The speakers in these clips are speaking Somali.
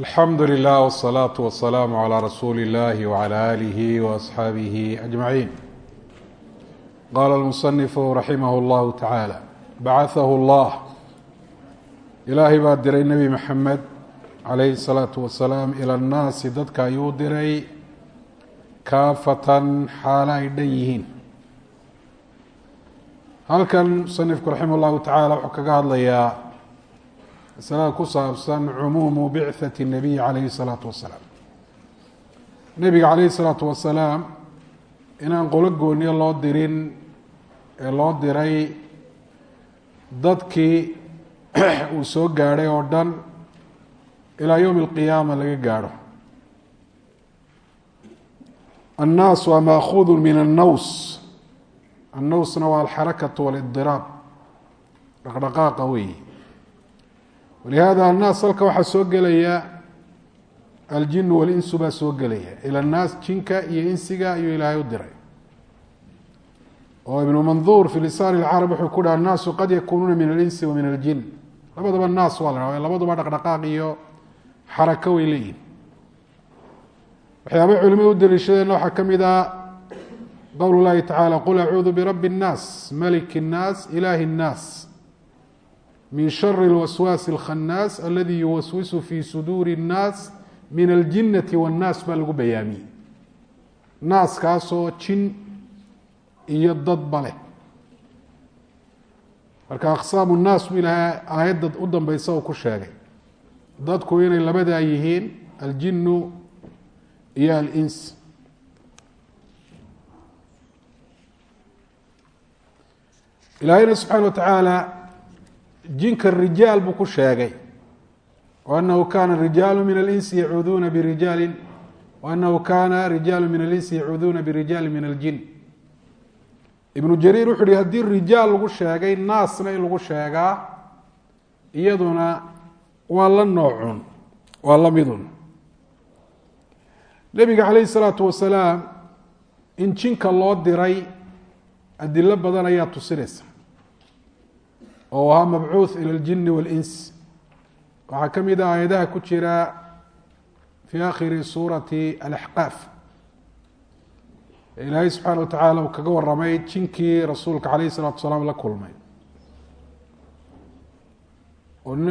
alxamdu لله wsalaatu والسلام calaa rasuuli illahi وعلى آله waasxaabihi أجمعين qaala المصنف raximah allahu tacaala bacaahahu allah. Ilaahay baa diray nebi maxamed calayhi salaatu wasalaam ila annaasi dadka ayuu diray kaafatan xaalo ay dhan yihiin. Halkan musanifku raximah llahu tacaala wuxuu kaga hadlayaa masalada ku saabsan cumuumu bicthati الnabiy calayhi الsalaatu wasalaam nebiga calayhi الsalaatu wasalaam inaan qolo gooniyo loo dirin ee loo diray dadkii uu soo gaadhay oo dhan ilaa yowmi اlqiyaama laga gaadho annaas waa maakuudu min annaws annawsna waa alxarakatu wاlidiraab dhaqdhaqaaqa weyi walihada annaas halka waxaa soo gelaya aljinu walinsu baa soo gelaya ila annaas jinka iyo insiga ayuu ilaahay u diray oo ibnu manduur fi lisaan اlcarab wuxuu ku dhaha annaasu qad yakunuuna min alinsi wa min aljin labadaba naas waa la hah labaduba dhaqdhaqaaq iyo xarako way leeyihin waxyaabay culimadu u daliishadeenna waxaa ka mid ah qowl llahi tacala qul acuudu birabbi الnaas maliki الnaas ilahi الnaas min shari اlwaswaasi اlkhannaas aladi yuwaswisu fi suduuri الnaas min aljinati waاnnaas baa lagu bayaamiyey naaskaasoo jin iyo dadba leh marka aqsaamu nnaas buu ilaahay aayadda u dambeysa uu ku sheegay dadku inay labadaa yihiin aljinu iyo alins ilaahayna subxaana wa tacaala jinka rijaal buu ku sheegay anahu kana rijaalu min alinsi yacuuduuna birijaali waanahu kana rijaalu min alinsi yacuuduuna birijaali min aljin. Ibnu jariir wuxu uhi haddii rijaal lagu sheegay naasna in lagu sheegaa iyaduna waa la noocun waa la midun. Nebiga calayhi salaatu wasalaam in jinka loo diray adilo badan ayaa tusinaysa oo ahaa mabcuuth ila aljini waاlins waxaa ka mid a aayadaha ku jira fi akhiri suurati alaxqaaf ilaahay subxaana wa tacaala uu kaga waramay jinkii rasuulka calayhi salatu wasalaam la kulmay.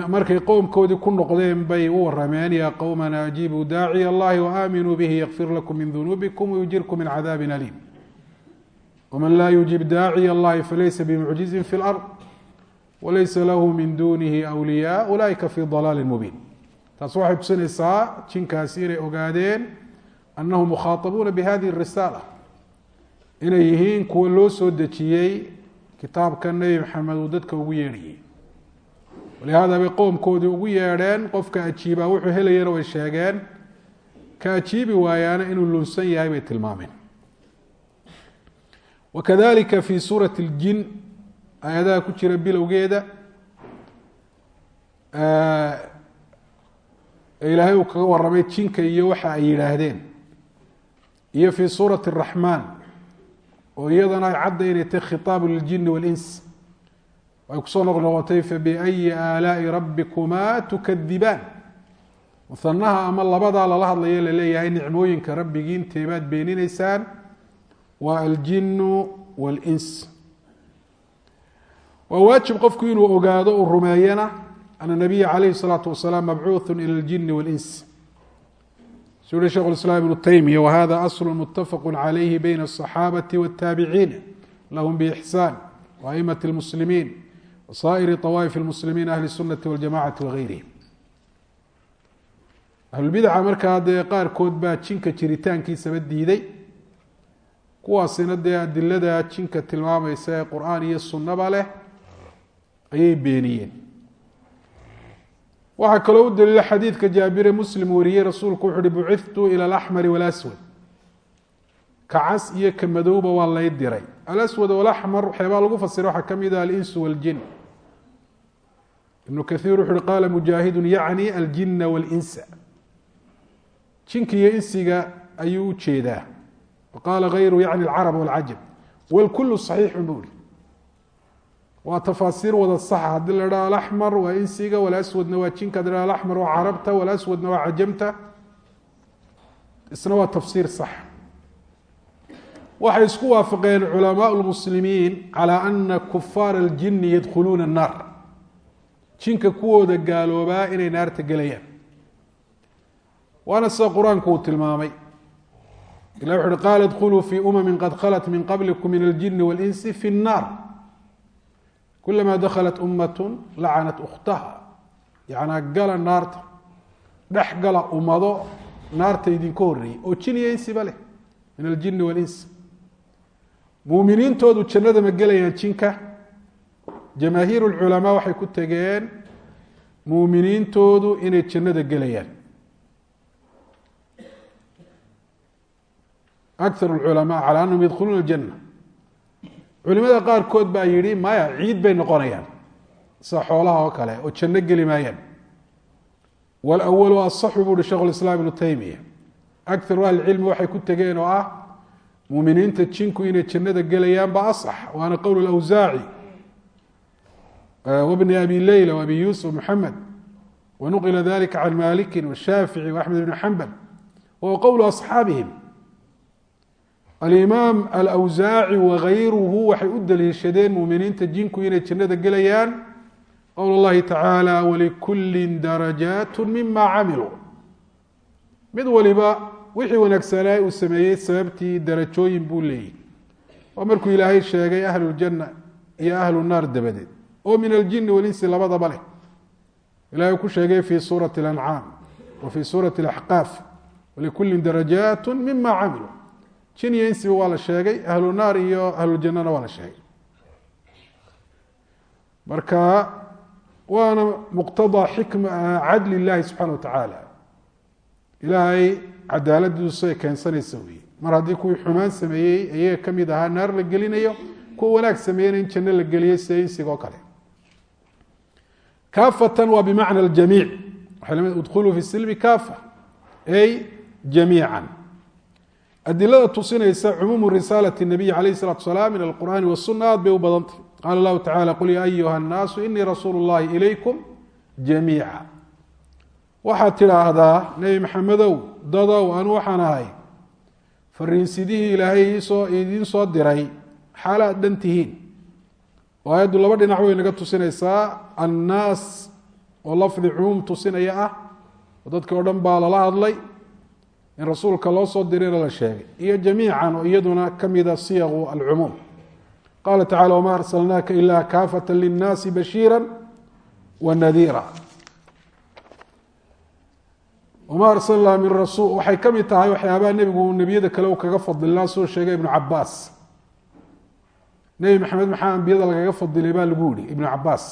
Markay qowmkoodii ku noqdeen bay u warameen yaa qowmana ajiibuu daaciy allahi waaaminuu bihi yakfir lakum min dunuubikum wayujirkum min cadaabin aliim. Wman laa yujib daaciy allahi falaysa bimucjizin fi lard walaysa lahu min dunihi wliyaa ulaa'ika fi dalaali mubiin. Taas waxay tusinaysaa jinkaasi inay ogaadeen annahum mukhaaabuuna bihadihi risaala. Inay yihiin kuwa loo soo dejiyey kitaabka nebi maxamed uu dadka ugu yeedhayey walihaada bay qowmkoodii ugu yeedheen qofka ajiibaa wuxuu helayana way sheegeen. Ka ajiibi waayaana inuu lunsan yahay bay tilmaameen wakadalika fi suurati اljin aayadaha ku jira bilowgeeda ilaahay uu kaga waramay jinka iyo waxa ay yidhaahdeen. Iyo fii suurati araxmaan oo iyadana ay caddaynaytay khitaabu liljinni walins. Ay ku soo noqnoqotay fabiayi aalaai rabbikumaa tukadibaan musanaha ama labadaa lala hadlaya la leeyahay nicmooyinka rabbigiin teebaad beeninaysaan waa aljinu walins waa waajib qofku inuu ogaado uu rumeeyana ana nabiya calayhi الsalaatu wasalaam mabcuuثu ilى اljini waاlins su uhi shekh islaam ibnu taymiya wahada aslu mutafaq calayhi bayna الصaxaabati wالtaabiciina lahm bixsaan waaimaة اlmuslimiin wasaa'iri طawaaif اlmuslimiin ahli الsunati waاljamacati wagayrihim ahlulbidaca markaa dee qaarkood baa jinka jiritaankiisaba diiday kuwaasina dee adilada jinka tilmaamaysa ee qur-aan iyo sunnaba leh ayay beeniyeen. Waxaa kaloo u daliila xadiidka jaabire muslim wariyey rasuulku wuxu uhi bucithtu ila alaxmari walaswad ka iyo ka madowba waa lay diray. Alaswad walaxmar waxyaabaa lagu fasira waxaa ka mid ah alinsu waljin ibnu kathiir wuxu uhi qaala mujaahidun yacni aljina waalinsa jinka iyo insiga ayuu u jeedaa. Waqaala gayru yacni alcarab walcajab walkulu saxiixun buu ihi waa tafaasiir wada saxa haddii la dhaha alaxmar waa insiga walaswadna waa jinka haddii la alaxmar waa carabta walaswadna waa cajamta. Isna waa tafsiir sax. Waxay isku waafaqeen culamaau lmuslimiin calaa ana kufaar aljini yadkhuluuna annaar. Jinka kuwooda gaaloobaa inay naarta gelayaan. Waana sida qur'aanku uu tilmaamay. Ilah wuxu uhi qaala idkhuluu fii umami qad khalat min qablikum min aljini walinsi fi nnaar kulama dakhalat ummatun lacanat ukhtaha yacnaa gala naarta dhex gala ummado naarta idinka horreeyey oo jin iyo insiba leh min aljini walinsi muuminiintoodu jannada ma gelayaan jinka jamaahiir lculamaa waxay ku tegeen muuminiintoodu inay jannada gelayaan akar lculamaa calaa anahum yadkhuluuna aljanna culimada qaarkood baa yihi maya ciid bay noqonayaan. Sida xoolaha oo kale oo janno geli maayaan. Walawalu asaxu bu uhi shekhu lislaam ibnu taymiya akaru ahlicilmi waxay ku tegeen oo ah muuminiinta jinku inay jannada gelayaan ba asax waana qowl awsaaci. Wbni abi leyla wabi yuusuf maxamed wanuqila dalika can maliki washaafici waaxmed bni xambal wahuwa qowlu asxaabihim alimaam alawsaaci wagayruhu waxay u daliishadeen muuminiinta jinku inay jannada gelayaan qowl اllahi tacaala walikulli darajaat mima camiluu mid waliba wixii wanaagsanaa uu sameeyey sababtii darajooyin buu leeyihi waa markuu ilaahay sheegay ahlu ljanna iyo ahlu naar dabadeed oo min aljini walinsi labadaba leh ilahay ku sheegay fi suurati اlancaam wa fi suurati اlaxqaaf walikulli darajaat mima camiluu jin iyo insiba waa la sheegay ahlu naar iyo ahlujannana waa la sheegay. Marka waana muqtadaa xikma cadli illahi subxana wa tacaala. Ilaahay cadaaladiisu ay keensanaysa wey mar haddii kuwii xumaan sameeyey iyaga ka mid ahaa naar la gelinayo kuwa wanaag sameeyena in janno la geliyay sida insiga oo kale. Kaafatan waa bimacna aljamiic. Udkhuluu fi silmi kaafa ay jamiican adilada tusinaysa cumuumu risaalati nabiyi calayh salatu salaam min alqur'ani wasuna aad bay u badantay. Qaala lahu tacala qul ya ayuha annaasu inii rasuulu llahi ilaykum jamiica. Waxaad tidhaahdaa nebi maxamedow dadow anu waxaan ahay fariinsidihii ilaahay isoo idiin soo diray xaala aad dhan tihiin. Oo aayaddu laba dhinac way naga tusinaysaa. Annaas oo lafdi cumuum tusinaya ah oo dadkii o dhan baa lala hadlay in rasuulka loo soo dirayna la sheegay. Iyo jamiican oo iyaduna ka mida siyaqu alcumuum. Qaala tacala wma arsalnaaka ila kaafata linnaasi bashiira wa nadiira. Wma arsalnaa min rasuul. Waxay ka mid tahay waxyaabaha nebigu nebiyada kale uu kaga fadilnaa soo sheegay ibnu cabaas nebi maxamed maxaa ambiyada lagaga fadilay baa lagu yihi ibnu cabaas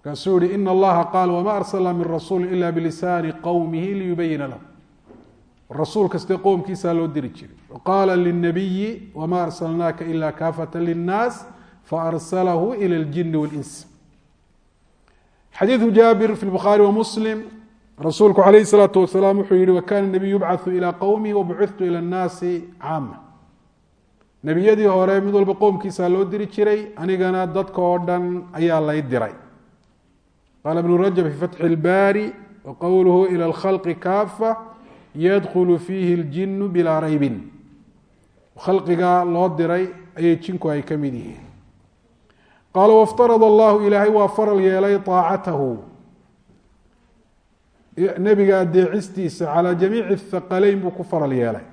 markaasuu yihi ina allaha qaal wma arsalnaa min rasuuli ila bilisaani qowmihi liyubayina lahu rasuul kaste qowmkiisaa loo diri jiray qaala linabiyi wma arsalnaaka ila kaafata linnaas faarsalahu ila اljini wاlins xadiidu jaabir fi bukhaari wamuslim rasuulku calayh الsalaatu wasalaam wuxuu yihi wakana nabiyu yubcathu ilى qowmihi wabucithtu ilى اnnaasi caama nebiyadii hore mid walba qowmkiisaa loo diri jiray anigana dadka oo dhan ayaa lay diray qaala ibnu rajab fi fatxi اlbaari waqowluhu ilى اlkhalqi kaafa yadkhulu fiihi اljinu bilaa raybin. Khalqiga loo diray ayay jinku ay ka mid yihiin. Qaala waftarad allahu ilaahay waa faral yeelay aacatahu nebiga adeecistiisa calaa jamiici thaqaleyn buu ku faral yeelay.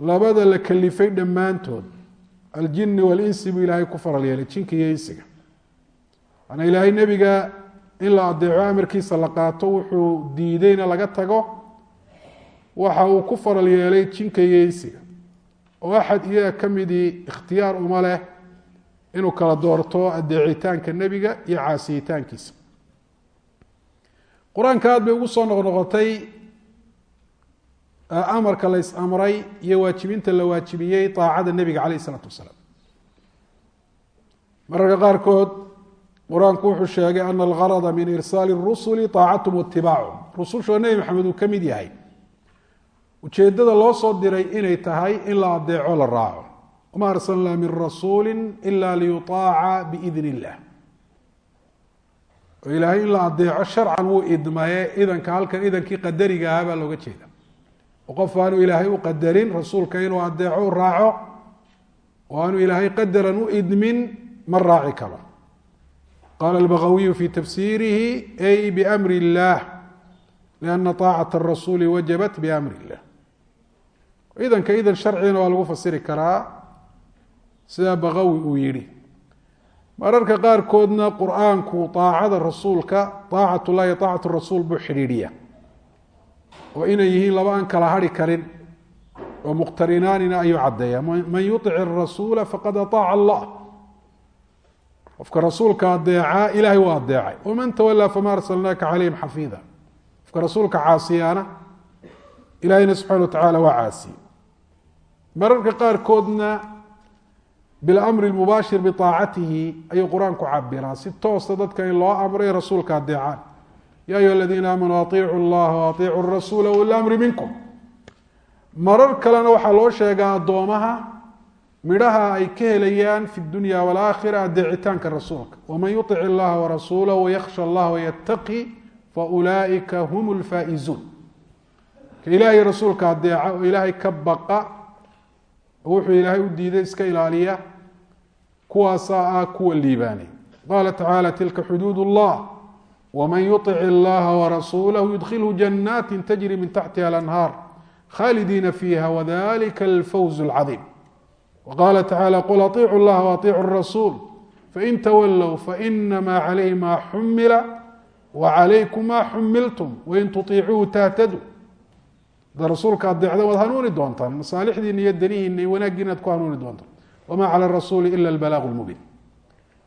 Labada la kalifay dhammaantood aljini walinsi buu ilaahay ku faral yeelay jinka iyo insiga. Maanaa ilaahay nebiga in la adeeco amarkiisa la qaato wuxuu diideyna laga tago waxa uu ku faral yeelay jinka iyo insiga oo axad iyaga ka midii ikhtiyaar uma leh inuu kala doorto adeecitaanka nebiga iyo caasiyitaankiisa. Qur'aanka aad bay ugu soo noqnoqotay amarka la is amray iyo waajibinta la waajibiyey aacada nebiga caleyh isalaatu wasalaam. Mararka qaarkood qur'aanku wuxuu sheegay ana algarada min irsaali rusuli aacatum watibaacuhum rusushoo nebi maxamed uu ka mid yahay. Ujeedada loo soo diray inay tahay in la adeeco la raaco. Wma arslna min rasuuli ila liyuطaaca biidn illah oo ilaahay in la adeeco sharcan wuu idmaye idanka halkan idankii qadariga ahaa baa looga jeeda. Oo qof aanu ilaahay u qadarin rasuulka inuu adeeco u raaco. Oo aanu ilaahay qadaran u idmin ma raaci karo qala albagawiyu fi tafsirihi ay bmri اllah liana طaacaة الrasuuli wajabat bamri اllah idanka idan sharcigana waa lagu fasiri karaa sidaa bagawi uu yihi mararka qaarkoodna qur-aanku aacada rasuulka aacat llahi aacat rasuul buu xidhiidhiya oo inay yihiin laba aan kala hari karin oo muqtarinaanina ayuu caddeeya man yuic rasuula faqad aaaca allah qofka rasuulka adeecaa ilahay waa adeecay waman tawalaa fama arsalnaaka calayhim xafiida qofka rasuulka caasiyaana ilahayna subxana wa tacaala waa caasiye mararka qaarkoodna bilamri lmubaashir biaacatihi ayuu qur'aanku cabiraa si toosta dadka in loo amray rasuulka adeecaan ya ayuha aladiina aamanuu aiicu llaha waaiicu rasuula ulamri minkum. Marar kalena waxaa loo sheegaa addoomaha midhaha ay ka helayaan fi dunya walaakhira adeecitaanka rasuulka. Waman yuic illaha warasuulah wayakhsha allah wayataqi faulaa'ika hum lfaa'izuun ka ilaahay rasuulka adeeca oo ilaahay ka baqa wuxuu ilaahay u diiday iska ilaaliya kuwaasaa ah kuwa liibaanay qaala tacaala tilka xuduud اllah wman yuic illaha warasuulah yudkhilhu janati tajri min taxtiha alanhaar khalidiina fiiha wadalika alfawz اlcadiim wqala tacala qul aطicu llaha waaiicu rasuul fain tawallow fainama calayhi ma xumila wacalaykum ma xumiltum wain tuiicuuhu tahtadu hadaad rasuulka adeecda waad hanuuni doontaan. Masaalixdiina iyo danihiina iyo wanaaggiina ad ku hanuuni doontaan. Wama cala rasuuli ila albalaaq lmubiin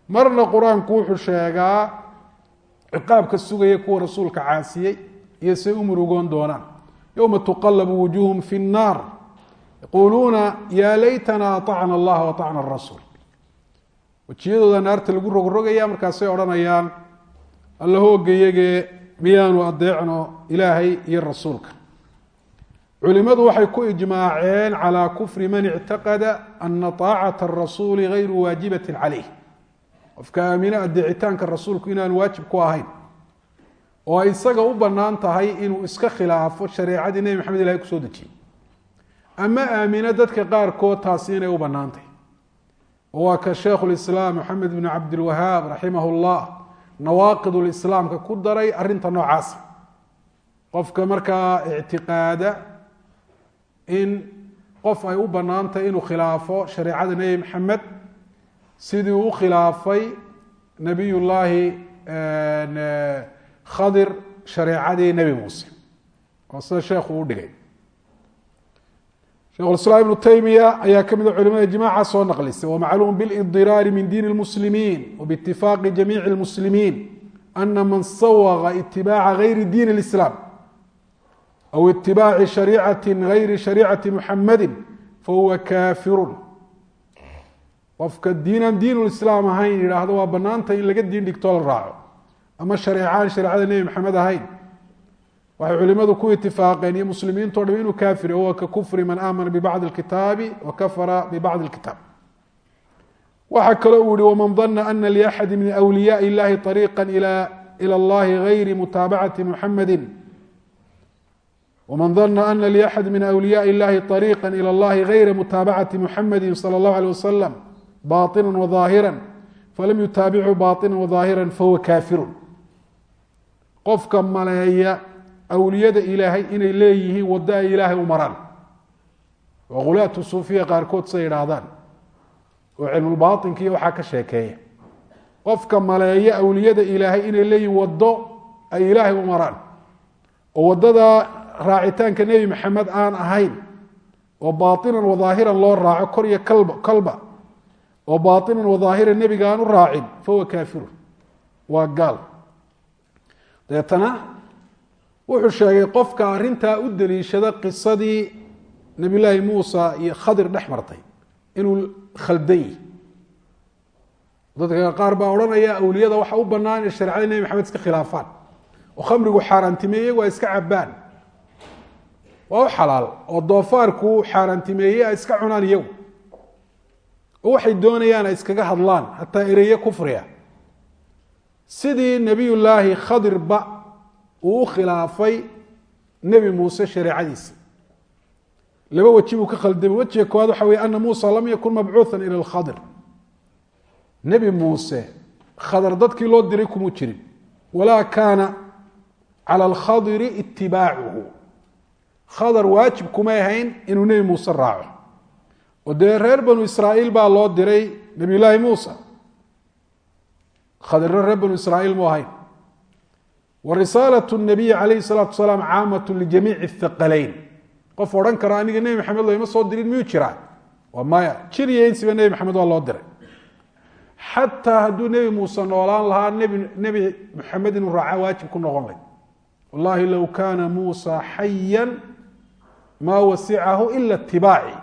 marna qur'aanku wuxuu sheegaa ciqaabka sugaya kuwa rasuulka caasiyey iyo say u murugoon doonaan. Yowma tuqalabu wujuuhum fi nnaar yaquluuna yaa laytana aacna allaha waacna arasuul wejiyadooda naarta lagu rogrogaya markaasay odhanayaan allahoogayagee miyaanu adeecno ilaahay iyo rasuulka culimadu waxay ku ijmaaceen calaa kufri man ictaqada anna aacata arasuuli gayru waajibatin calayh qofka aamine adeecitaanka rasuulku inaan waajib ku ahayn oo ay isaga u bannaan tahay inuu iska khilaafo shareecadii nebi maxamed ilahay ku soo dejiyey ama aamine dadka qaarkood taasi inay u oo waa ka sheikhu lislaam maxamed bn cabdilwahaab raximah اllah nawaaqid lislaamka ku daray arinta noocaasa qofka markaa ictiqaada in qof ay u banaantahay inuu khilaafo shareecada nebi maxamed sidii uu khilaafay nabiy llaahi khadir shareecadii nebi muuse. Oo sida sheekhu u dhigay shekhulislaam ibnu taymiya ayaa ka mid a culimada jimaaca soo naqlisay wamacluum bilidiraari min diin lmuslimiin wbitifaaqi jamiici lmuslimiin ana man sawaqa itibaaca gayri diin اlislaam aw itibaaci shariicati gayri shariicati muxamadi fahuwa kaafiru qofka diinaan diinulislaam ahayn yidhaahdo waa banaanta in laga diin dhigtoo la raaco ama shareecaan shareecada nebi waxay culimadu ku itifaaqeen iyo muslimiinto dham inuu kaafir huwa ka kufri man aamana bibacdi اlkitaabi wa kafara bibacdi اlkitaab waxaa kaloo uu yihi wman dana ana liaxadi min wliyaai illahi ariiqa ilى اllahi gayri mutaabacati muxamadi wman dana ana liaxad min wliyaai illahi ariiqa ilى اllahi gayra mutaabacati muxamadi salى اllahu alيه wasalam baطina وظaahira falam yutaabichu baطina وظaahira fahuwa kaafiru qofka maleeya awliyada ilaahay inay leeyihiin wado ay ilaahay u maraan. Oo hulaatu suufiya qaarkood siay idhaahdaan oo cilmulbaainka iyo waxaa ka sheekeeya. Qofka maleeya awliyada ilaahay inay leeyihiin wado ay ilaahay u maraan oo waddada raacitaanka nebi maxamed aan ahayn oo baainan wadaahiran loo raaco kor iyo kalba oo baainan wadaahiran nebiga aan u raacin fahuwa kaafirun waa gaal. Dabeetana wuxuu sheegay qofka arintaa u deliishada qisadii nabi laahi muusa iyo khadir dhex martay inuu khaldan yihi dadka qaar baa odhanaya awliyada waxa u banaan inay shareecada nebi maxamed iska khilaafaan. Oo khamrigu xaaraantimeeyey waa iska cabaan waa u xalaal oo doofaarku xaaraantimeeyey ay iska cunaan iyagu. Oo waxay doonayaan ay iskaga hadlaan hataa ereye kufriya. Sidii nebiyullaahi khadirba uu u khilaafay nebi muuse shareecadiisa. Laba weji buu ka khaldamay. Wejiga koowaad waxa weye ana muusa lam yakun mabcuuhan ila lkhadir nebi muuse khadar dadkii loo diray kumuu jirin. Walaa kaana cala alkhadiri itibaacuhu khadar waajib kumay ahayn inuu nebi muuse raaco. Oo dee reer banu israa'iil baa loo diray nebiyullaahi muusa khadirna reer banu israa'iil mu ahayn wa risaalatu nabiyi calayhi salaatu wasalaam caamatu lijamiici thaqalayn. Qof odhan kara aniga nebi maxamed loima soo dirin miyuu jiraa? Waa maya. Jir iyo insiba nebi maxamed waa loo diray. Xataa hadduu nebi muuse noolaan lahaa nebi maxamed inuu raaca waajib ku noqon lay wallahi low kaana muusa xayan maa wasicahu ila itibaaci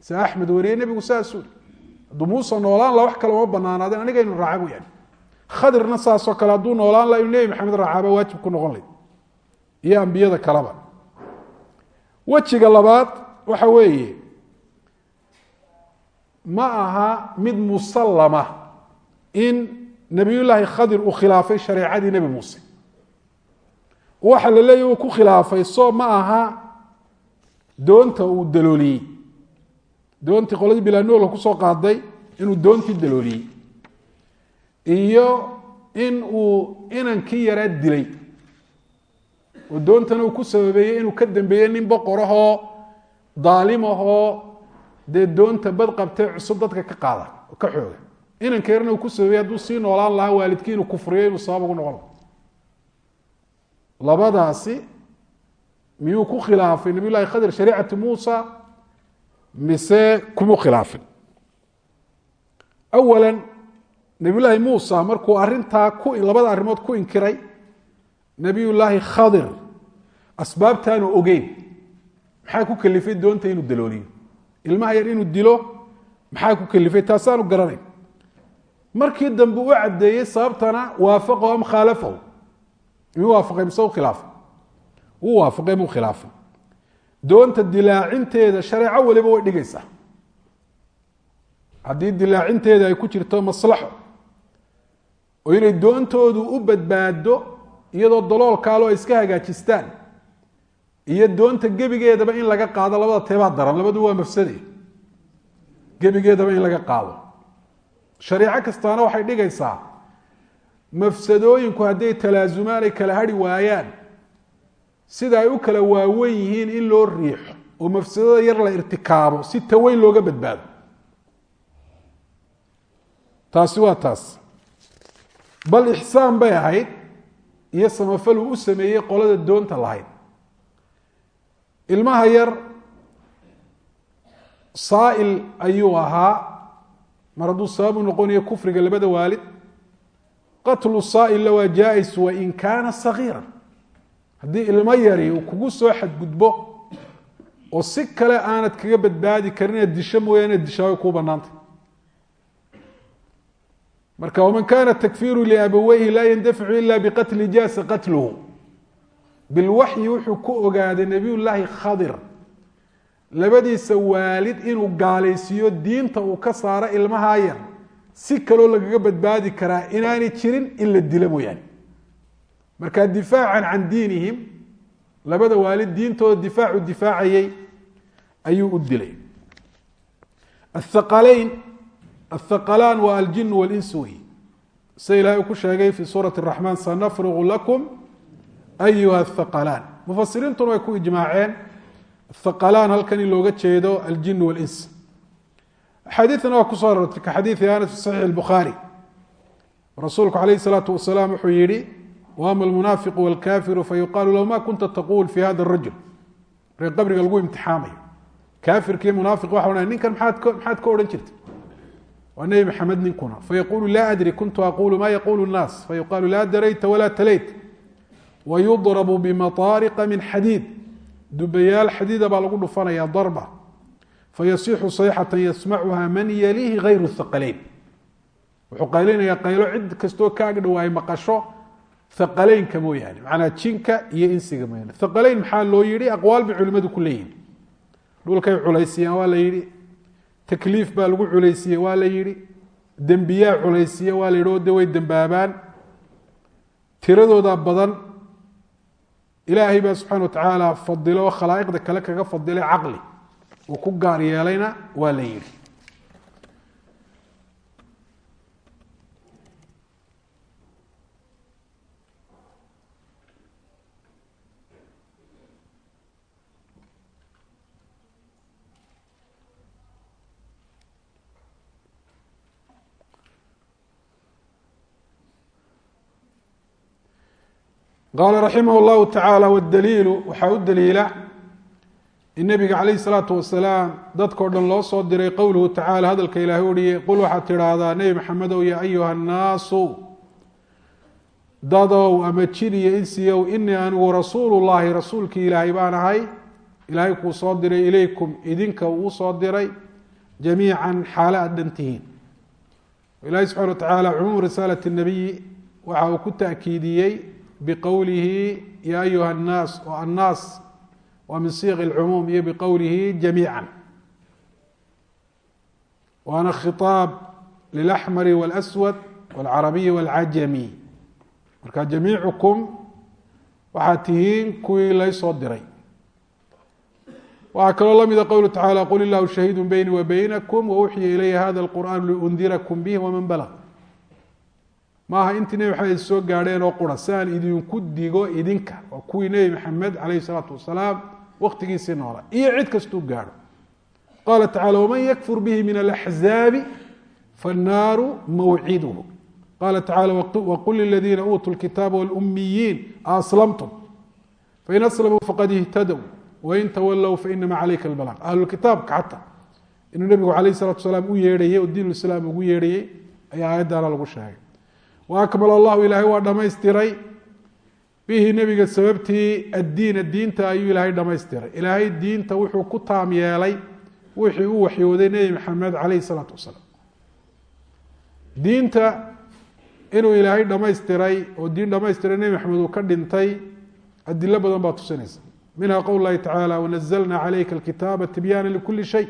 se axmed wariye nebigu saasuu. Hadduu muuse noolaan laha wax kale uma khadirna saasoo kale hadduu noolaan laha inuu nebi maxamed raacaaba waajib ku noqon lay iyo ambiyada kaleba wejiga labaad waxa weeye ma aha mid musallama in nebiyullaahi khadir uu khilaafay shareecadii nebi muuse. Waxa la leeyahy uu ku khilaafay soo ma aha doonta uu dalooliyey. Doontii qoladii bilaanoolka ku soo qaaday inuu doontii dalooliyey iyo in uu inankii yaraa dilay. Oo doontana uu ku sababeeyey inuu ka dambeeyey nin boqorahoo daalimahoo dee doonta bad qabtee cusub dadka ka qaada oo ka xooga. Inanka yarna uu ku sababeyey hadduu sii noolaan lahaa waalidkii inuu kufriyo inuu sabab ugu noqon labadaasi miyuu ku khilaafay? Nabiy llahi khadir shariicati muusa mise kumuu khilaafin? Awala nabiy llaahi muusa markuu arintaa labada arrimood ku inkiray nabiy llaahi khadir asbaabtaanu ogeyn. Maxaa ku kalifay doonta inuu dalooliyo? Ilmaha yar inuu dilo maxaa ku kalifay? Taasaanu garanayn. Markii dambe u caddeeyey sababtana waafaqahu am khaalafahu miyuu waafaqay? Mise u khilaafay wuu waafaqay muu khilaafay doonta dilaacinteeda shareeco waliba way dhigaysaa. Haddii dilaacinteeda ay ku jirto maslaxo oo inay doontoodu u badbaado iyadoo daloolkaalo ay iska hagaajistaan. Iyo doonta gebigeedaba in laga qaado labada teebaa daran labadu waa mafsade. Gebigeedaba in laga qaado. Shareeco kastaana waxay dhigaysaa mafsadooyinku hadday talaasumaan ay kala hari waayaan sida ay u kala waawen yihiin in loo riixo oo mafsadada yar la irtikaabo si taweyn looga badbaado. Taasi waa taas bal ixsaan bay ahayd iyo samafal uu u sameeyey qolada doonta lahayd. Ilmaha yar saa'il ayuu ahaa mar hadduu sababu noqonayo kufriga labada waalid qatlu saa'illa waa jaa-is wain kaana sagiira haddii ilmo yari uu kugu soo xadgudbo oo si kale aanad kaga badbaadi karin inaad disho mooyaane inaad kuu banaantay marka waman kana takfiiru liabaweyhi laa yandaficu ila biqatli jaasa qatluhu. Bilwaxyi wuxuu ku ogaaday nabiy llaahi khadir. Labadiisa waalid inuu gaalaysiiyo diinta uu ka saaro ilmahaa yar si kaloo lagaga badbaadi karaa inaanay jirin in la dilo mooyaane. Marka difaacan can diinihim labada waalid diintooda difaacu difaacayay ayuu u dilay. Athaqalayn athaqalaan waa aljin walins wey sida ilahay uu ku sheegay fi suurati raxmaan sanafrugu lakum ayuha athaqalaan mufasiriintuna way ku ijmaaceen athaqalaan halkan looga jeedo aljin walins axaadiidna waa ku soo arortay ka anas fi saxiix albukhaari rasuulku calayhi salaatu wasalaam wuxuu yihi wama almunaafiqu walkafiru fayuqaalu lahu ma kunta taquul fi hada rajul marka qabriga lagu imtixaamayo kaafirkii munaafiq waxa odhanaya ninkan maxaad ka maxaad ka odhan jirtay waa nebi maxamed ninkuna. Fayaqulu laa adri kuntu aqulu ma yaqulu nnaas fayuqaalu laa darayta walaa talayt. Wayudrabu bimataariqa min xadiid. Dubayaal xadiida baa lagu dhufanaya darba. Fayasixu sayxatan yasmacuha man yaliihi gayru thaqalayn. Wuxuu qaylinayaa qaylo cid kastoo ka agdhow ay maqasho thaqalaynka mooyaane. Macnaa jinka iyo insiga mooyaane. Thaqalayn maxaa loo yihi aqwaal bay culimadu ku leeyihiin dhulkay culaysiyaan waa takliif baa lagu culaysiiyey waa la yidhi. Dembiyaa culaysiiye waa la yidhi oo de way dembaabaan. Tiradooda badan ilaahay baa subxana wa tacaala fadilo oo khalaa'iqda kale kaga fadilay caqli. Uu ku gaar yeelayna waa la yidhi qaal raximah llahu tacaala wاdaliilu waxaa u daliila in nebiga calayhi salaatu wasalaam dadkao dhan loo soo diray qowluhu tacaala hadalka ilaah orhiye qul waxaad tidhaahdaa nebi maxamedow ya ayuha nnaasu dadow ama jin iyo insiyow inii anigu rasuulullaahi rasuulkii ilaahay baan ahay ilaahay kuu soo diray ilaykum idinka uu soo diray jamiican xaale aad dhantihiin ilaahay subxana wa tacaala cumuum risaalati nabiyi waxa uu ku taakiidiyey bqowlihi ya ayuha الnaas o annaas waa min siiq اlcumuum iyo bqowlihi jamiica waana khiطaab lilaxmari wاlأswad wاlcarabiyi wاlcajami marka jamiicukum waxaad tihiin kuwii laysoo diray waxaa kaloo lamida qowlu tacala qul illahu shahiidu beynii wa beynakum wauxya ilaya hada اlqur'an liundirakum bih wman balغ maaha intii nebi maxamed soo gaadheen oo qura idinku digo idinka waa kuwii nebi maxamed calayhi salaatu wasalaam waktigiisii noola iyo cid kastuu gaadho. Qaala tacala waman yakfur bihi min alaxzaabi fannaaru mawciduhu. Qaala tacala waqul liladiina uutuu lkitaaba walumiyiin aslamtum? Fain aslamuu faqad ihtadow wain tawallow fainama calayka albalaq ahlulkitaabka xataa inuu nebigu calayhi salatu wasalaam u yeedhayey oo diin islaam ugu yeedhayey ayaa aayaddaana lagu sheegay waakmal allahu ilaahay waa dhamaystiray. Bihi nebiga sababtii addiina diinta ayuu ilaahay dhamaystiray. Ilaahay diinta wuxuu ku taam yeelay wixii u waxyooday nebi maxamed calayhi salaatu wasalaam. Diinta inuu ilaahay dhamaystiray oo diin dhamaystiray nebi maxamed uu ka dhintay adilo badan baa tusinaysa. Minha qowl lahi tacaala wanazalna calayka alkitaaba tibyaana likuli shay.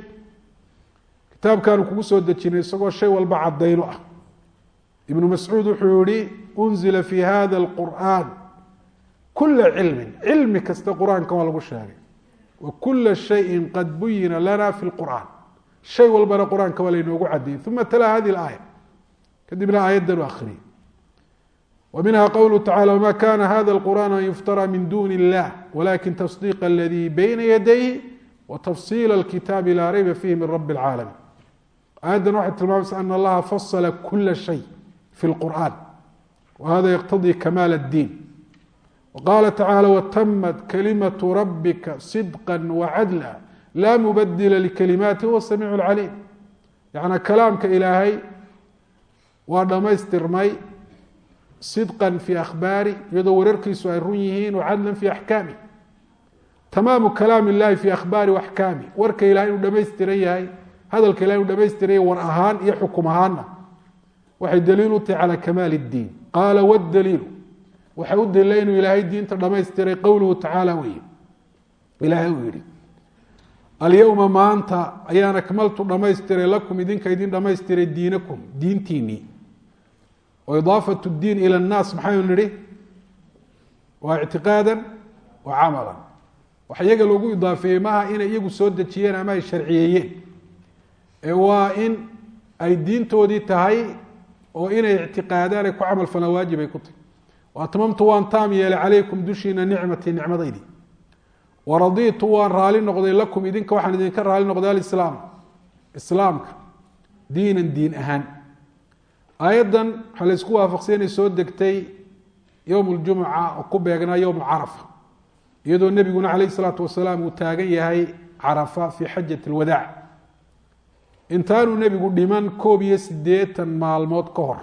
Kitaabkaanu kugu soo dejinay isagoo shay walba cadayno ah ibnu mascuud wuxuu yihi unzila fi hada alqur'an kula cilmin. Cilmi kasta qur'aanka waa lagu sheegay. Wa kula shayin qad buyina lana fi lqur'an shay walbana qur'aanka waa laynoogu cadiyey uma tala hadi laaya kadibna aayaddan u akhriyay wa minha qowluhu wma kana hada alqur'an an yuftara min duni illah walakin tasdiiq aladii bayna yadayhi watafsiila alkitaabi laa rayba fihi min rabi اlcaalamiin aayaddan waxay tilmaamaysa ana allaha fasla kula shay في القرآن وهذا يقتضي كمال الدين وقال تعالى وتمت كلمة ربك صدقا وعدلا لا مبدل لكلماته هو السميع العليم يعني كلامك إلهي ودميسترمي صدقا في أخباري يدورركيسو أي رنيهين وعدلا في أحكامي تمام كلام الله في أخباري وأحكامي ورك إلهي ودميستري هذا الكلام ودميستري ورأهان يحكمهان waxay daliil u tahay calى kamaal اdiin qaala wdaliilu waxay u daliila inuu ilaahay diinta dhamaystiray qowluhu tacaala wey ilaahay uu yihi alyowma maanta ayaan akmaltu dhamaystiray lakum idinka idin dhamaystiray diinakum diintiinii oo idaafat اdiin ilى الnaas maxaynu nihi waa ictiqaada wa camala wax iyaga loogu idaafeeyey maaha inay iyagu soo dejiyeen ama ay sharciyeeyeen ee waa in ay diintoodii tahay oo inay ictiqaadaan ay ku camal falaan waajib ay ku tahy waatmamtu waan taam yeelay calaykum dushiina nicmatii nicmadaydii. Waradiitu waan raali noqday lakum idinka waxaan idinka raali noqday alislaam. Islaamka diinan diin ahaan. Aayaddan waxaa la isku waafaqsay inay soo degtay yowm ljumuca oo ku beegnaa yowm carafa. Iyadoo nebiguna calayh isalaatu wasalaam uu taagan yahay carafa fii xajat alwadaac intaanuu nebigu dhiman koob iyo siddeetan maalmood ka hor.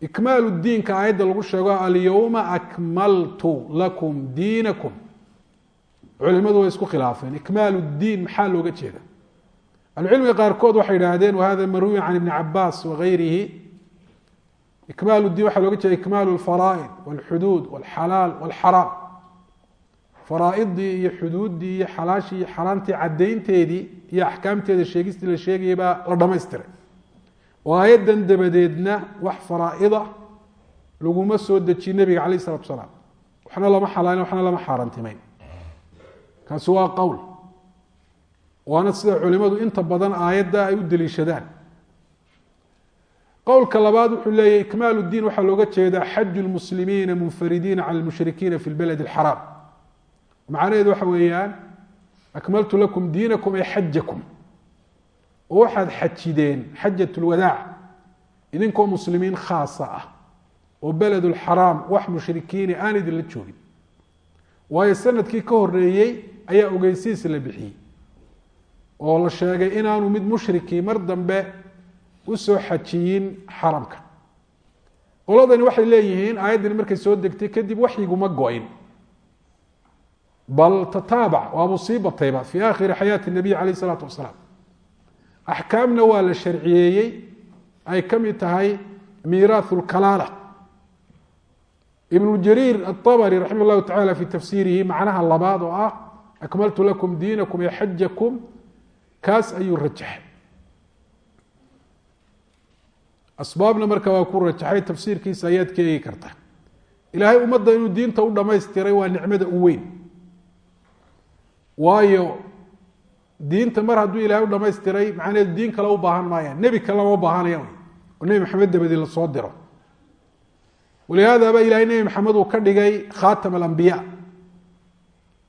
Ikmaalu diinka aayadda lagu sheego alyowma akmaltu lakum diinakum. Culimadu way isku khilaafeen. Ikmaalu diin maxaa looga jeeda ahlucilmiga qaarkood waxay idhaahdeen wahada marwiyin can ibni cabaas wagayrihi ikmaalu diin waxaa looga jeeda ikmaalu lfaraa'id walxuduud walxalaal walxaraam faraaidii iyo xuduuddii iyo xalaashii iyo xaraantii caddaynteedii iyo axkaamteeda sheegistii la sheegayay baa la dhamaystiray oo aayaddan dabadeedna wax faraaida laguma soo dejiye nebiga calayh isalatu salaam waxna lama xalaalin waxna lama xaaraantimeyn kaasi waa qowl waana sida culimadu inta badan aayadda ay u deliishadaan. Qowlka labaad wuxuu leeyahy ikmaal diin waxaa looga jeedaa xaju lmuslimiina munfaridiina cala lmushrikiina fi lbalad alxaraam macnaheedu waxa weeyaan akmaltu lakum diinakum ay xajakum oo waxaad xajideen xajat lwadaac idinkoo muslimiin khaasa ah oo beled lxaraam wax mushrikiini aan idinla joogin. Waayo sannadkii ka horeeyey ayaa ogeysiis la bixiyey oo la sheegay inaanu mid mushrikii mar dambe u soo xajiyin xaramka. Qoladani waxay leeyihiin aayaddani markay soo degtay kadib waxyiguma go-in bal tataabac waabuu sii batayba fii aakhiri xayaati nabiy calayh isalaatu wasalaam. Axkaamna waa la sharciyeeyey ay ka mid tahay miiraahu lkalaala ibnu jariir aabari raximah llahu tacala fi tafsiirihi macnaha labaad oo ah akmaltu lakum diinakum ee xajakum kaas ayuu rajaxay. Asbaabna marka waa ku rajaxay tafsiirkiisa ayaad ka eegi karta ilaahay ummadda inuu diinta u waa nicmada u weyn waayo diinta mar hadduu ilahay u dhamaystiray macnaheedu diin kale u baahan maayaan nebi kale lama baahanaya oo nebi maxamed dabadi la soo diro. Walihaadaba ilahay nebi maxamed uu ka dhigay khatam alambiya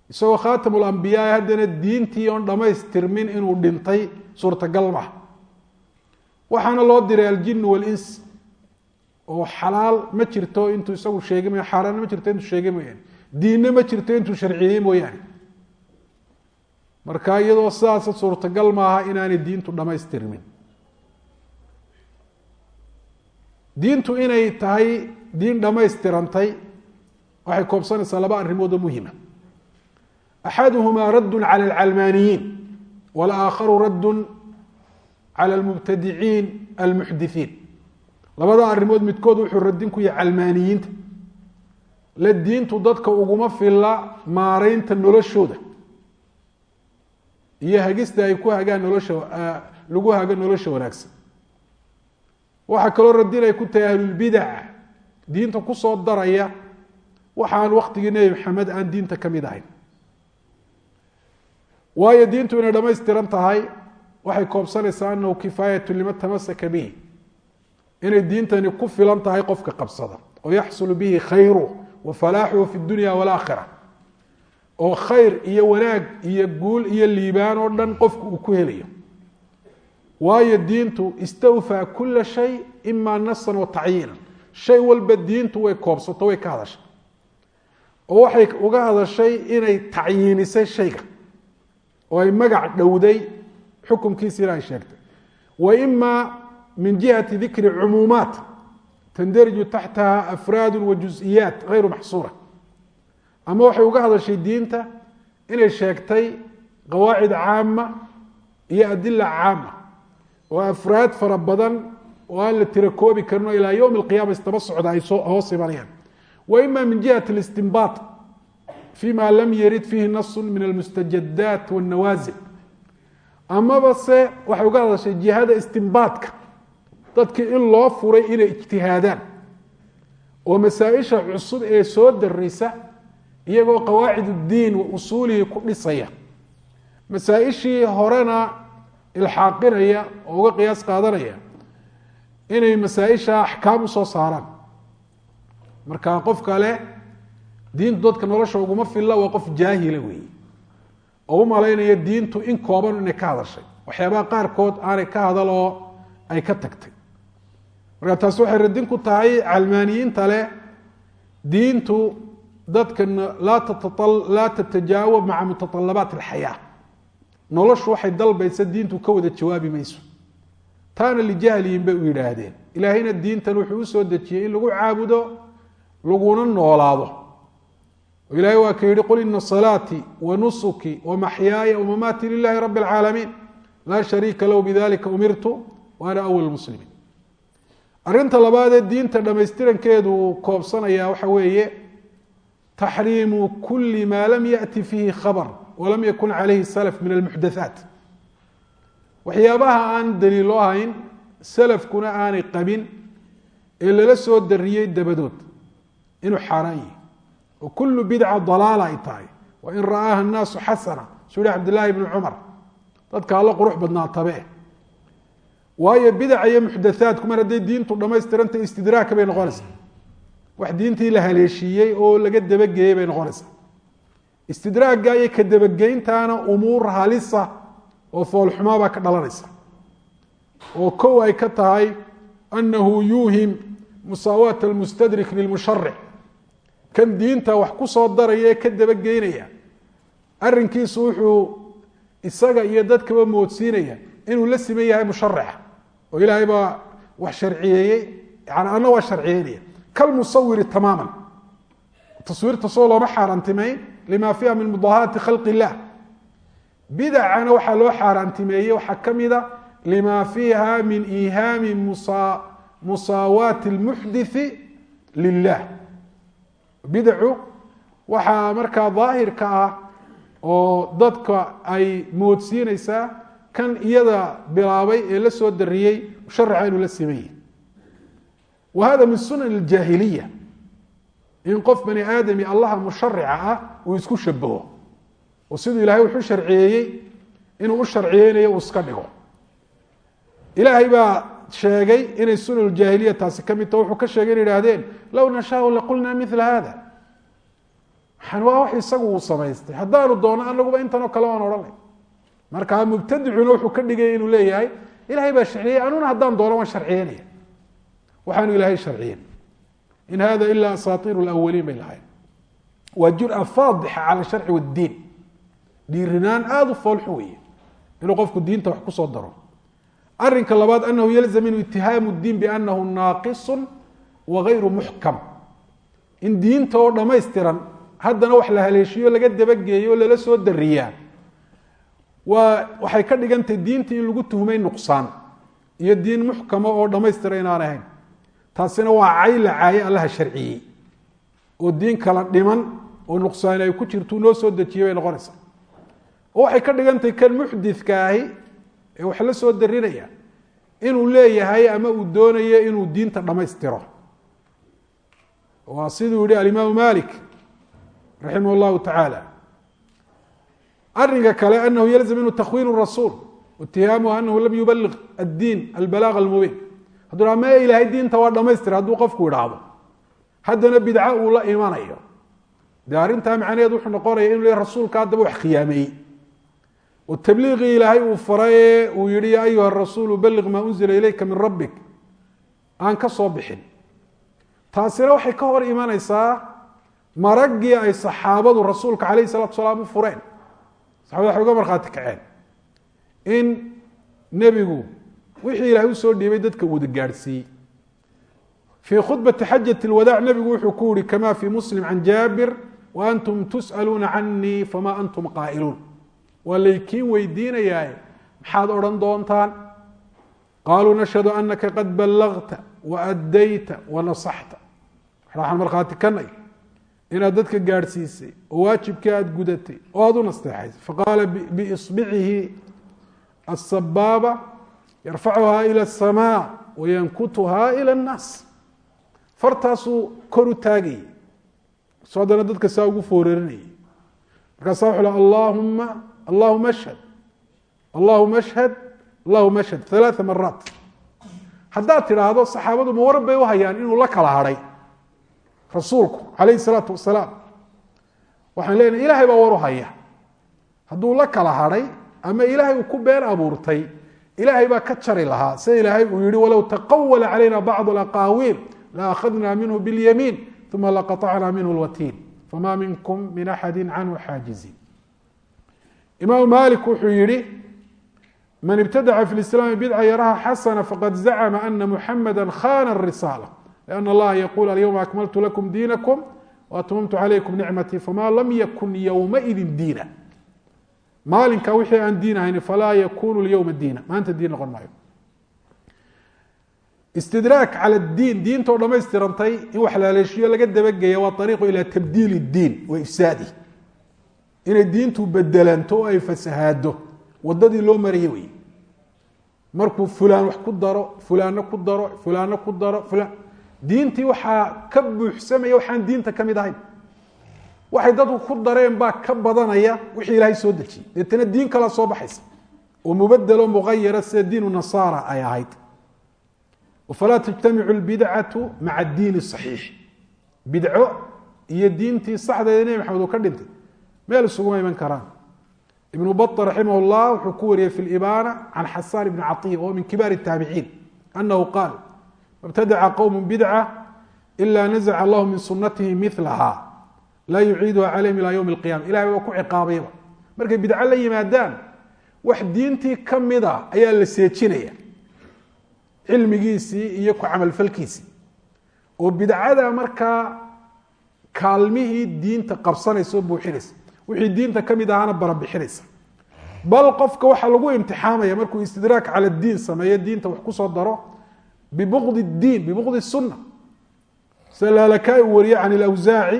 isagoo khatam lambiyaa haddana diintii oon dhamaystirmin inuu dhintay suurtagal waxaana loo diray aljin walins oo xalaal ma jirto intuu isagu sheegay mooya xaaraanna ma jirto intuu sheegay mooyaane. Diinna ma jirto intuu sharciyey mooyaane marka iyadoo sidaasa suurtagal maaha inaanay diintu dhamaystirmin diintu inay tahay diin dhamaystirantay waxay koobsanaysaa laba arrimood oo muhima axaduhumaa raddun cala alcalmaaniyiin walaakharu raddun cala almubtadiciin almuxdithiin labada arrimood midkood wuxuu radin ku yahay calmaaniyiinta. La diintu dadka uguma filla maareynta noloshooda iyo hagista ay ku hagaan nolosha lagu hago nolosha wanaagsan. Waxaa kaloo radin ay ku tahay ahlulbidac diinta ku soo daraya. Waxaan waktigii nebi maxamed aan diinta ka mid ahayn. Waayo diintu inay dhamaystiran tahay waxay koobsanaysaa anahu kifaayatu lima tamasaka bihi. Inay diintani ku filan tahay qofka qabsada. Oo yaxsulu bihi khayru wa falaaxuhu fi dunya walaakhira oo khayr iyo wanaag iyo guul iyo liibaan oo dhan qofku uu ku helayo. Waayo diintu istawfaa kula shay ima nasan wa tacyiinan. Shay walba diintu way koobsato way ka hadashay. Oo waxay uga hadashay inay tacyiinisay shayga. Oo ay magac dhowday xukunkiisiina ay sheegtay. Wa ima min jihati dikri cumuumaat tandariju taxtaha afraad wa juziyaat gayru maxsuura ama waxay uga hadashay diinta inay sheegtay qawaacid caama iyo adila caama. Oo afraad fara badan oo aan la tira koobi karin ilaa yowm alqiyama istaba socda ay hoos imanayaan. Wa ima min jihati listinbaat fima lam yarid fiihi nasu min almustajadaat wاnawaasil amaba se waxay uga hadashay jihada istinbaadka dadkii in loo furay inay ijtihaadaan. Oo masaa-isha cusub ee soo daraysa iyagoo qawaacid اdiin wa usuulihi ku dhisaya. Masaa-ishii horena ilxaaqinaya oo uga qiyaas qaadanaya inay masaa-isha axkaam u soo saaraan. Marka qof kale diintu dadka nolosha uguma filla waa qof jaahila weeye. Oo u malaynaya diintu in kooban inay ka hadashay. Waxyaabaha qaarkood aanay ka hadal oo ay ka tagtay. Marka taasi waxay radin ku tahay calmaaniyiinta leh diintu dadka laa tatajaawab maca mutaalabaat alxayaa. Noloshu waxay dalbaysa diintu ka wada jawaabi mayso. Taana lijahliyin bay u yidhaahdeen. Ilaahayna diintan wuxuu u soo dejiyey in lagu caabudo laguna noolaado. Ilahay waa ka yihi qul ina salaatii wa nusuki wa maxyaaya wamamaati lilahi rabi اlcaalamiin laa shariika lahu bidalika umirtu wa ana awal muslimiin. Arrinta labaadee diinta dhamaystirankeedu koobsanaya waxa weeye taxriimu kuli ma lam yaأti fiihi khabr walam yakun calayhi salaf min almuxdathaat waxyaabaha aan daliilo ahayn salafkuna aanay qabin ee lala soo dariyey dabadood inuu xaaraan yahi oo kulu bidca dalaala ay tahay wain ra'aaha الnaasu xasana suu yihi cabdillaahi bni cumar dadka alla qurux badnaa tabe waayo bidaca iyo muxdathaatku mar hadday diintu dhammaystiranta istidraaka bay noqonaysaa wax diintii la haleeshiiyey oo laga dabageeyey bay noqonaysaa. Istidraagga iyo ka dabageyntaana umuur halisa oo foolxumaa baa ka dhalanaysa. Oo kow ay ka tahay anahu yuuhim musaawaat almustadrik lilmusharic kan diinta wax ku soo daraya ee ka dabageynaya arrinkiisu wuxuu isaga iyo dadkaba moodsiinaya inuu la siman yahay musharica oo ilaahay baa wax sharciyeeyey yani ana waa sharciyeynaya kalmusawiri tamaama taswiirta soo looma xaaraantimeyn lima fiiha min mudaaharaati khalqi illah bidacana waxaa loo xaaraantimeeyey waxaa ka mida lima fiiha min ihaami musaawaati lmuxdithi lilah bidacu waxaa markaa daahirka ah oo dadka ay moodsiinaysaa kan iyada bilaabay ee la soo dariyey musharaca inuu la hada min sunan اljaahiliya in qof bani aadami allaha musharica ah uu isku shabaho oo siduu ilahay wuxu sharciyeeyey inuu u sharciyeynayo uu iska dhigo ilaahay baa sheegay inay sunan jaahiliya taasi ka mid taho wuxuu ka sheegay in idhahdeen low nashaau laqulna mila hada waa wax isagu uu samaystay haddaanu doono anaguba intanoo kale waan odhanay markaa mubtadicuna wuxuu waxaanu ilaahay sharciyen in hada ila asaatiir lawaliin bay lahayn waa jura faadixa cala sharci wadiin dhiirinaan aada u foolxu weeye. Inuu qofku diinta wax ku soo daro. Arinka labaad anahu yalzam minhu itihaamu diin bianahu naaqisu wagayru muxkam. In diinta oo dhammaystiran haddana wax la haleeshiyo laga dabageeyo o lala soo dariyaa waa waxay ka dhigantahay diinta in lagu tuhmay nuqsaan iyo diin muxkama oo dhammaystira inaan ahayn taasina waa cay la caaye allaha sharciyey oo diin kala dhiman oo nuqsaani ay ku jirtu noo soo dejiyey bay noqonaysaa oo waxay ka dhigantahay kan muxdidka ahi ee wax la soo darinaya inuu leeyahay ama uu doonayo inuu diinta dhammaystiro. Waa siduu yihi alimaamu malik raximah llahu tacaala arinka kale anahu yalzam minhu takhwiin rasuul itihaamuhu anahu lam yubaliq addiin albalaaq almubiin hadduu ha me ilaahay diinta waa dhamaystira hadduu qofku idhaahdo haddana bidco uu la imanayo. Dee arrintaa macnaheed wuxuu noqonaya inu le rasuulka haddaba wax khiyaameeyey oo tabliiqii ilaahay uu faray uu yihi ya ayuha rasuulu balliq maa unzila ilayka min rabbik. Aan ka soo bixin. Taasina waxay ka hor imanaysaa maraggii ay saxaabadu rasuulka calayhi salatu salaam u fureen. Saxabada waxay uga markhaati kaceen. In nebigu wixii ilahay u soo dhiibay dadka wada gaadhsiiyey fii khudbati xajat lwadaac nebigu wuxuu ku yihi kama fii muslim can jaabir wa tus'aluuna canii fama antum qaa'iluun waa laykiin weydiinayaa maxaad odhan doontaan qaaluu nashhadu anaka qad ballagta waaddayta wanasaxta waxaan markhaati kanay inaad dadka gaadhsiisay oo waajibkii aada gudatay oo aada u nasteexaysay faqaala biisbicihi asabaaba yarfacuhaa ila asamaa wayankutuhaa ila annaas fartaasuu kor u taagayay so haddana dadka saa ugu fooreerinayay markaasaa wuxuu lh allahuma allahuma ashhad allahuma ashhad allahuma ashhad halaaa maraat haddaad tidhaahdo saxaabadu ma waran bay u hayaan inuu la kala hadhay. Rasuulku calayhi salaatu wasalaam waxaan leenahay ilahay baa war u haya. Hadduu la kala hadhay ama ilaahay uu ku been abuurtay ilaahay baa ka jari lahaa sida ilaahay uu yihi walow taqawala calayna bacd alaqaawiil la akhadna minhu biاlyamiin uma laqaطacna minhu lwatiin fama minkum min axadi canhu xaajiziin imaamu malik wuxuu yihi man ibtadaca fi lislaami bidca yaraha xasana faqad zacma ana muxamada khana الrisaala لأن الlaha yقul alyوم أkmltu لkم dينكم وأtmمtu عalayكم نicmatي fma lam ykun yومئidi diina maalinka wixii aan diin ahayn falaa yakunu lyowma diina. Maanta diin noqon maayo. Istidraag cala diin diintoo dhammaystirantay in wax la laga dabageeya waa ariiqu ilaa tabdiil diin wa ifsaadi. Inay diintu bedelanto oo ay fasahaado wadadii loo marayay wey markuu fulaan wax ku daro fulaano ku daro fulaano ku daro fulaan. Diintii waxaa ka buuxsamaya waxaan diinta ka mid ahayn waxay dadku ku dareen baa ka badanaya wixii ilaahay soo dejiyey. Deetana diin kala soo baxaysa. Oo mubadelo muayara sida diinu nasaara ay ahayd. Falaa tujtamicu lbidcatu maca diin saxiix bidco iyo diintii saxdeeda nebi maxamed uu ka dhintay meel isuguma iman karaan. Ibnu ba raximah llah wuxuu ku wariyey fi libaana can xasaan ibni caiya oo min kibaar taabiciin anahu qaal mabtadaca qowm bidca ila nazaca allahu min sunatihi milaha laa yuciiduha calayhim ilaa ywm اlqiyama ilahay waa ku ciqaabayba markay bidco la yimaadaan wax diintii ka mida ayaa la seejinaya. Cilmigiisii iyo ku camalfalkiisii. Oo bidcada markaa kaalmihii diinta qabsanaysa oo buuxinaysa wixii diinta ka mid ahaana barabixinaysa bal qofka waxaa lagu imtixaamaya markuu istidraak cala diin sameeyo diinta wax ku soo daro bibuqdi diin bibuqdi sunna. Sida laalakaai wariye can ilawsaaci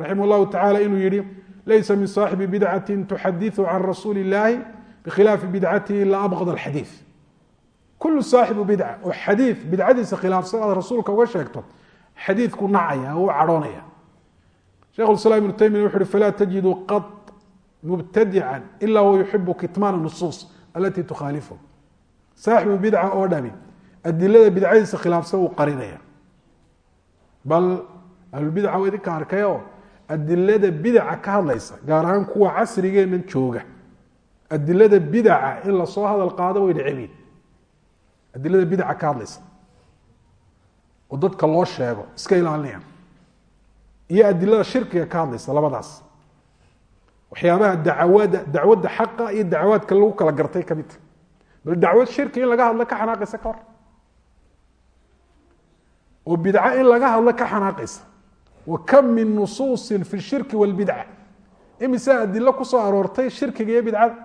raximah llahu tacala inuu yihi laysa min saaxibi bidcati tuxadiثu can rasuuli اllahi bikhilaafi bidcatihi ila abqd alxadiid kulu saaxibu bidca oo xadii bidcadiisa khilaafsan aad rasuulka uga sheegto xadiidku nacaya u cadhoonaya. Shekh islam ibnu taymiya wuxu uhi falaa tajidu qad mubtadica ila huwa yuxibu kitmaana nusuus alati tukhaalifu. Saaxibu bidca oo dhami adilada bidcadiisa khilaafsan uu qarinaya. Bal ahlulbidca waa idinka arkayoo adilada bidaca ka hadlaysa gaar ahaan kuwa casrigeennan jooga. Adilada bidaca in la soo hadal qaado way dhecebiin adilada bidaca ka hadlaysa. Oo dadka loo sheego iska ilaalinaya iyo adilada shirkiga ka hadlaysa labadaas. Waxyaabaha dacawada dacwadda xaqa iyo dacwaadka lagu kala gartay ka midta bal dacwad shirki in laga hadlo ka xanaaqaysa ka hor. Oo bidco in laga hadlo ka xanaaqaysa wa kam min nusuusin fi shirki walbidca imise adilo ku soo aroortay shirkiga iyo bidcada.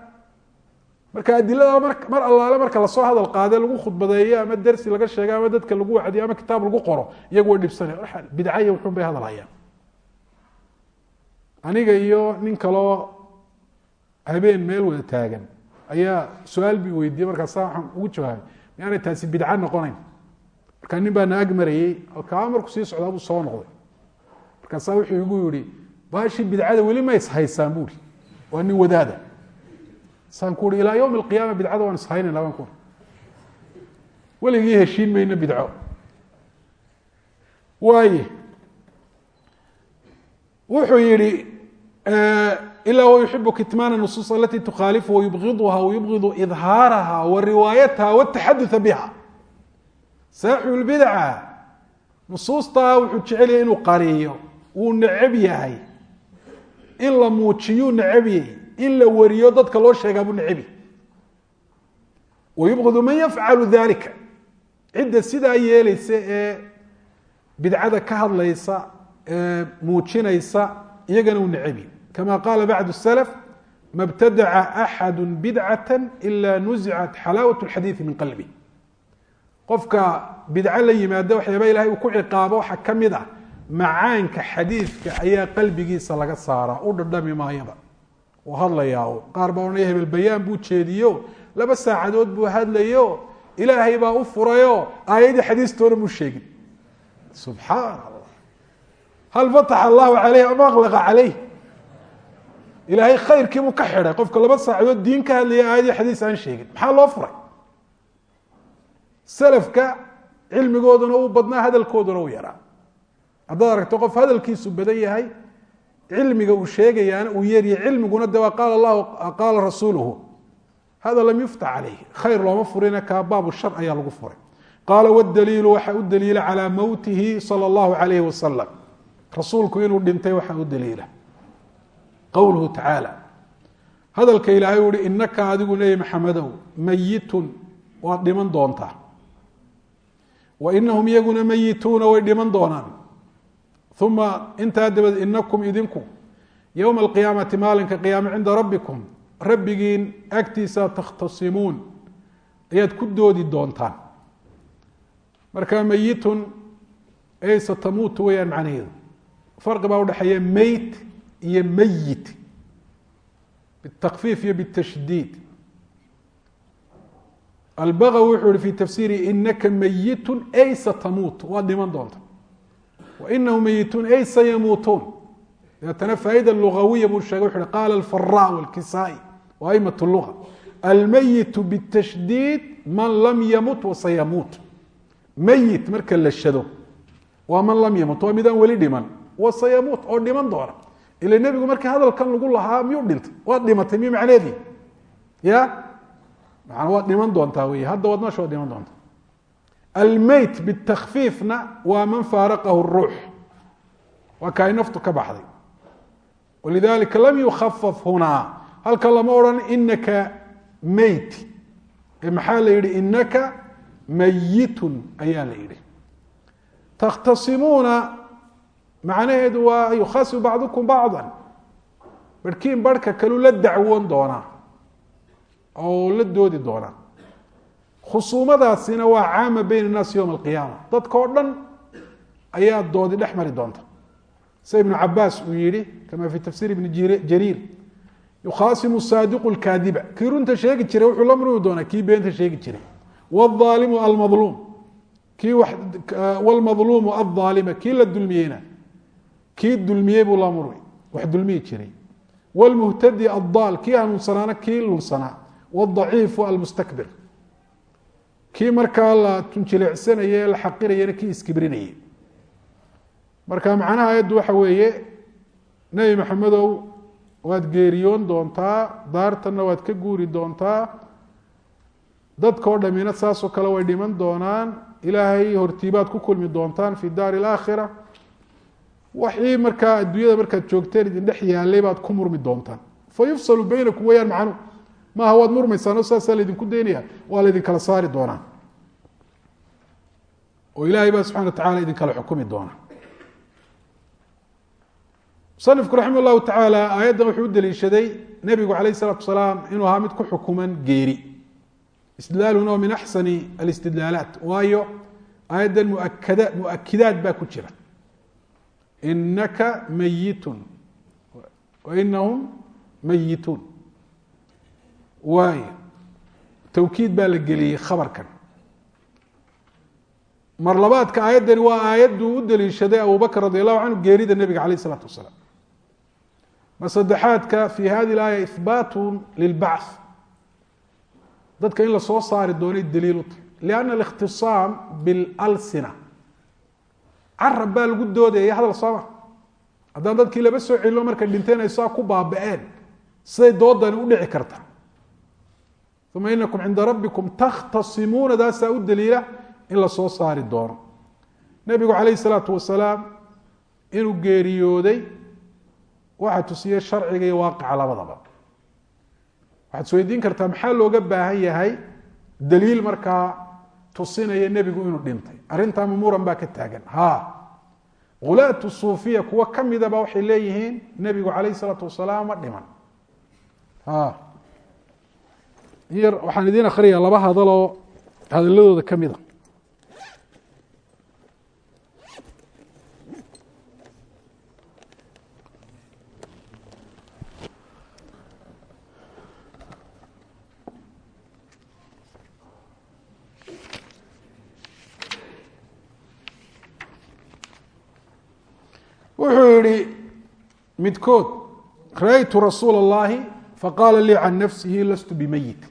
Marka adilada mar allaale marka la soo hadal qaade lagu khudbadeeyo ama dersi laga sheego ama dadka lagu wacdiyo ama kitaab lagu qoro iyagu way dhibsanaya. Bidcaya wuxuun bay hadal hayaan aniga iyo nin kaloo habeen meel wada taagan ayaa su'aal bi weydiiyey. Markaasa waxaan ugu jawaabay miaanay taasi bidca noqonayn. Markaa nin baa na ag marayey halkaa markuu sii socdaa buu soo noqday markaasaa wuxuu igu yihi baashii bidcada weli ma ishaysaan buuri waa nin wadaada. Saan ku uhi ilaa yowm alqiyaama bidcada waan ishaynayna baan ku weligii heshiin mayno bidco. Waaye wuxuu yihi ila huwa yuxibu kitmaana nusuus alati tukhaalifu wayubgiduha wayubgidu idhaaraha wa riwaayataha wataxaduثa biha. Saaxibu lbidca nusuustaa wuxuu jecel inuu qariyo wuu necab yahay. In la muujiyuu necabiyey in la wariyo dadka loo sheegaabuu necabi wayubqidu man yafcalu dalika cidda sidaa yeelaysa ee bidcada ka hadlaysa ee muujinaysa iyagana uu necabi kama qaala bacdu salaf ma btadaca axadu bidcata ila nuzicat xalaawat lxadiidi min qalbi. Qofka bidco la yimaado waxyaaba ilahay uu ku macaanka xadiidka ayaa qalbigiisa laga saaraa. U dhadhami maayaba. Uu hadlayaa qaar baa odhanaya hebel buu jeediyo. Laba saacadood buu hadlayo. Ilaahay baa u furayo. Aayadii xadiistoona muu sheegin. Subxaan allah hal fataxa allahu caleyh ama aklaqa caleyh ilaahay khayrkii buu ka xidhay. Qofka laba saacadood diin ka hadlaya aayadii xadiis aan sheegin. Maxaa loo furay? Salafka cilmigooduna uu badnaa hadalkooduna uu yaraa haddaad aragto qof hadalkiisu badan yahay cilmiga uu sheegayaana uu yaryahay cilmiguna de waa qaala lahu qaala rasuuluhu. Hada lam yuftax caleyh khayr looma furina kaa baabu shar ayaa lagu furay. Qaala wdaliilu waxaa u daliila calaa mowtihi sala allahu alayhi wasalam rasuulku inuu dhintay waxaa u daliila. Qowluhu tacaala. Hadalka ilaahay u hi inaka adigu nebi maxamedow mayitun. Waad dhiman doontaa. Wa inahum iyaguna mayituuna way dhiman doonaan uma intaa dabadeed inakum idinku yowma alqiyaamati maalinka qiyaame cinda rabbikum rabbigiin agtiisa takhtasimuun ayaad ku doodi doontaan marka meyitun ey satamuutu weyaan macnaheedu farqi baa udhexeeya meyt iyo meyit bitakfiif iyo bitashdiid albagawi wuxuu yihi fi tafsiiri inaka meyitun ey satamuut waad dhiman doonta wainahu meyituun ey sayamuutuun dabeetana faa'ida lugawiya buu sheegay wuxu uhi qaala alfaraa walkisaa-i wa aimat luga almeyitu bitashdiid man lam yamut wasayamuut meyit marka la shado waa man lam yamut waa midaan weli dhiman wasayamuut oo dhiman doona ila nebigu markii hadalkan lagu lahaa miyuu dhintay waad dhimatay miyu macneedii ya waad dhiman doontaa wey hadda waad nosha waad dhiman doontaa almeyt bitakfiifna waa man faaraqahu ruux. Waa ka ay naftu ka baxday. Walidalika lam yukhafaf hunaa halkan lama odhan inaka meyt. Ee maxaa la yihi inaka meyitun ayaa la yihi takhtasimuuna macnaheedu waa yukhasibu bacdukum bacda barhkiin barhka kalu la dacwoon doonaa. Oo la doodi doonaa khusuumadaasina waa caama beyn الnaasi yowma alqiyaama dadka o dhan ayaa doodi dhex mari doonta sida ibnu cabaas uu yihi kama fi tafsir ibni jariir yukhaasimu saadiqu lkaadiba kii runta sheegi jiray wuxuu la murmi doonaa kii beenta sheegi jiray wاظaalimu almadluum kii wlmadluumu aلظaalima kii la dulmiyeyna kii dulmiyey buu la murmi wax dulmiyi jiray wاlmuhtadi addaal kii hanuunsanaana kii lunsanaa wاdaciifu almustakbir kii markaa la tunjileecsanaya ee la xaqirayana kii iskibrinayay. Marka macnaha ayaddu waxa weeye nebi maxamedow waad geeriyoon doontaa daartanna waad ka guuri doontaa dadkao dhamina saasoo kale way dhiman doonaan ilaahay hortiibaad ku kulmi doontaan fi daari alaakhira waxii markaa adduunyada markaad joogteen idin dhex yaalay baad ku murmi doontaan. Fa yufsalu beynakum weyaan macnuhu maaha waad murmaysaan oo saasaa laydinku daynaya waa laydin kala saari doonaa. Oo ilaahay baa subxana wa tacala idin kala xukumi doona musanifku raxima llahu tacaala aayaddan wuxuu u daliishaday nebigu calayh isalaatu wasalaam inuu ahaa mid ku xukuman geeri. Istidlaaluna waa min axsani alistidlaalaat. Waayo aayaddan muakada muakidaad baa ku jira. Inaka mayitun wa inahum mayituun waayo tawkiid baa la geliyey khabarkan. Mar labaadka aayaddani waa aayaddu u daliishaday abu bakr radi allahu canhu geerida nebiga calayh isalaatu wasalaam mar saddexaadka fi hadi laaya ihbaatu lilbacth dadka in la soo saari doonay daliil u tahy lianna alikhtisaam bilalsina. Carab baa lagu doodaya hadal sooma haddaan dadkii laba soo celino markay dhinteen ay saa ku baaba-een siday doodani u dhici karta uma inakum cinda rabbikum takhtasimuuna daasaa u daliila in la soo saari doono nebigu calayhi salaatu wasalaam inuu geeriyooday waxaa tusiyey sharciga iyo waaqica labadaba waxaad isweydiin kartaa maxaa looga baahan yahay daliil markaa tusinaya nebigu inuu dhintay arrintaa mumuran baa ka taagan ha hulaatu suufiya kuwo ka midaba waxay leeyihiin nebigu calayhi salaatu wasalaam ma dhiman ha yar waxaan idiin akhriyaa laba hadaloo hadaladooda ka mida wuxuu yihi midkood ra-ytu rasuula اllahi faqaala lii can nafsihi lastu bimeyit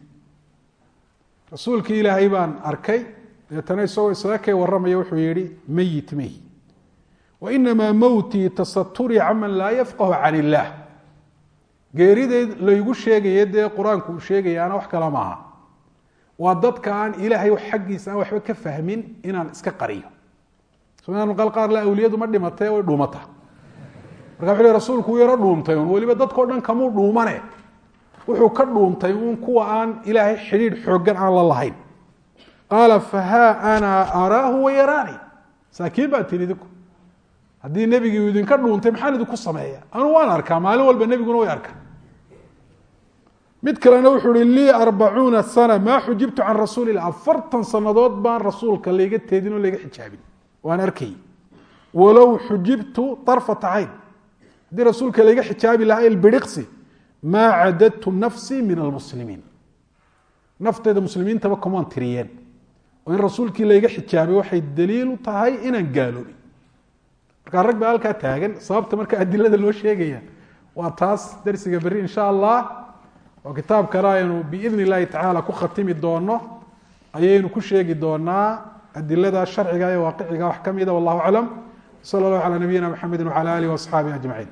rasuulkii ilaahay baan arkay. Deetana isagoo isaga kay wuxuu yihi meyit mehi. Wainamaa mowtii tasaturii caman laa yafqahu can illaah geerideed laygu sheegaya dee qur'aanku uu sheegayaana wax kale maaha. Waa dadka aan ilaahay xaggiisa aan waxba ka fahmin inaan iska qariyo. Maqal qaar le awliyadu ma dhimatee way dhuumata marka wuxu rasuulku uu yaro dhuumtay. Un weliba dadkao dhan kamuu dhuumane wuxuu ka dhuumtay uun kuwa aan ilaahay xidhiidh xooggan aan la lahayn. Qaala fahaa ana araahu wayaraani saakiin baa tiri idinku? Haddii nebigii idinka dhuuntay maxaan idinku sameeya anu waan arkaa maalin walba nebiguna way arkaa mid kalena wuxuu hi lii arbacuuna sana maa xujibtu can rasuuli lah afartan sanadood baan rasuulka layga teedin oo layga xijaabin. Waan arkay. Walow xujibtu arfata cayn. Haddii rasuulka layga xijaabi lahaa ilbiriqsi maa cadadtu nafsii min almuslimiin. Nafteyda muslimiintaba kumaan tiriyeen. Oo in rasuulkii layga xijaabay waxay daliil u tahay inaan gaaloobin markaa rag baa halkaa taagan sababta marka adilada loo sheegaya waa taas darsiga berri insha allah oo kitaabkana aynu biidn illahi tacaala ku khatimi doono ayaynu ku sheegi doonaa adilada sharciga iyo waaqiciga wax ka mida wallahu aclam. Sala allahu calaa nabiyina mxamedi wcala alihi waasxaabihi ajmaciin